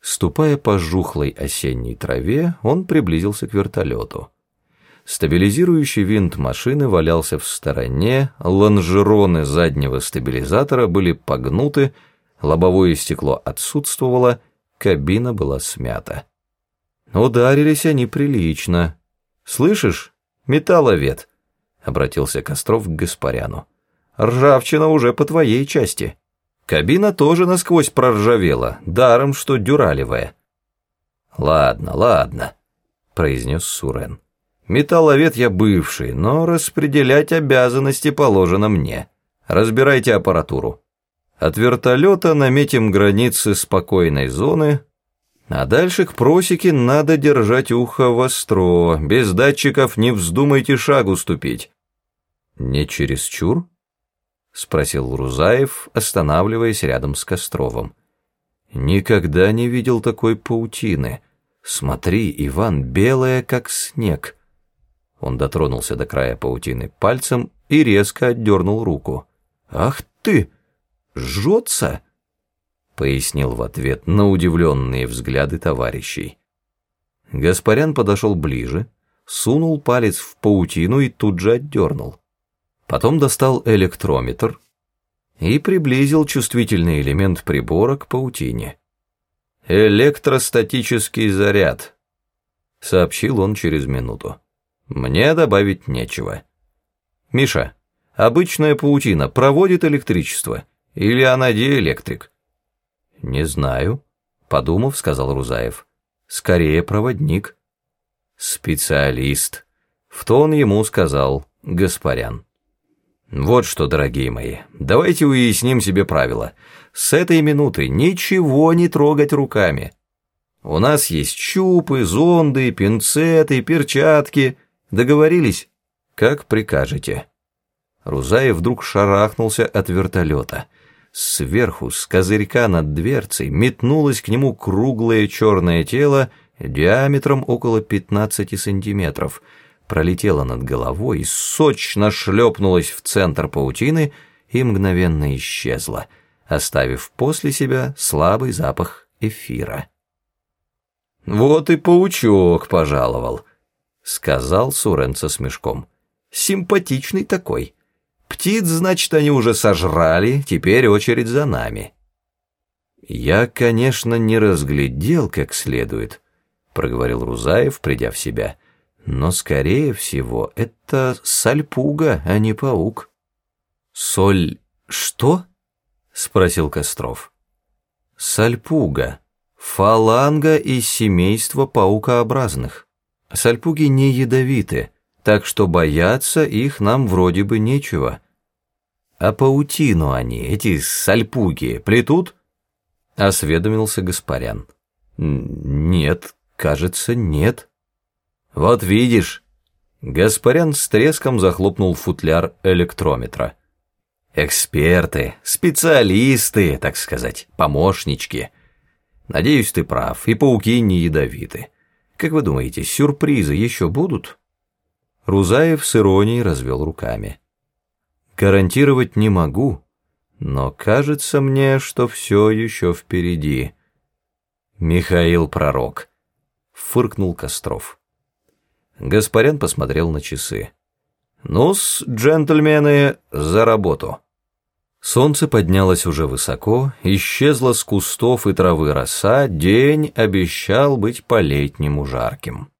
Ступая по жухлой осенней траве, он приблизился к вертолету. Стабилизирующий винт машины валялся в стороне, лонжероны заднего стабилизатора были погнуты, лобовое стекло отсутствовало, кабина была смята. Ударились они прилично. «Слышишь, металловед?» — обратился Костров к Гаспаряну. «Ржавчина уже по твоей части». Кабина тоже насквозь проржавела, даром что дюралевая. «Ладно, ладно», — произнес Сурен. «Металловед я бывший, но распределять обязанности положено мне. Разбирайте аппаратуру. От вертолета наметим границы спокойной зоны, а дальше к просеке надо держать ухо востро, без датчиков не вздумайте шагу ступить». «Не чересчур?» — спросил Рузаев, останавливаясь рядом с Костровым. «Никогда не видел такой паутины. Смотри, Иван, белая, как снег». Он дотронулся до края паутины пальцем и резко отдернул руку. «Ах ты! Жжется!» — пояснил в ответ на удивленные взгляды товарищей. Гаспарян подошел ближе, сунул палец в паутину и тут же отдернул. Потом достал электрометр и приблизил чувствительный элемент прибора к паутине. «Электростатический заряд», — сообщил он через минуту. «Мне добавить нечего». «Миша, обычная паутина проводит электричество или она диэлектрик?» «Не знаю», — подумав, сказал Рузаев. «Скорее проводник». «Специалист», — в тон ему сказал Гаспарян. Вот что, дорогие мои, давайте уясним себе правило. С этой минуты ничего не трогать руками. У нас есть щупы, зонды, пинцеты, перчатки. Договорились? Как прикажете. Рузаев вдруг шарахнулся от вертолета. Сверху, с козырька над дверцей, метнулось к нему круглое черное тело диаметром около 15 сантиметров — пролетела над головой, сочно шлепнулась в центр паутины и мгновенно исчезла, оставив после себя слабый запах эфира. «Вот и паучок пожаловал», — сказал Сурен со смешком. «Симпатичный такой. Птиц, значит, они уже сожрали, теперь очередь за нами». «Я, конечно, не разглядел как следует», — проговорил Рузаев, придя в себя. Но, скорее всего, это сальпуга, а не паук. «Соль... что?» — спросил Костров. «Сальпуга. Фаланга из семейства паукообразных. Сальпуги не ядовиты, так что бояться их нам вроде бы нечего. А паутину они, эти сальпуги, плетут?» — осведомился Гаспарян. «Нет, кажется, нет». «Вот видишь!» Гаспарян с треском захлопнул футляр электрометра. «Эксперты, специалисты, так сказать, помощнички. Надеюсь, ты прав, и пауки не ядовиты. Как вы думаете, сюрпризы еще будут?» Рузаев с иронией развел руками. «Гарантировать не могу, но кажется мне, что все еще впереди». «Михаил Пророк», — фыркнул Костров. Гаспарян посмотрел на часы. «Ну-с, джентльмены, за работу!» Солнце поднялось уже высоко, исчезло с кустов и травы роса, день обещал быть по-летнему жарким.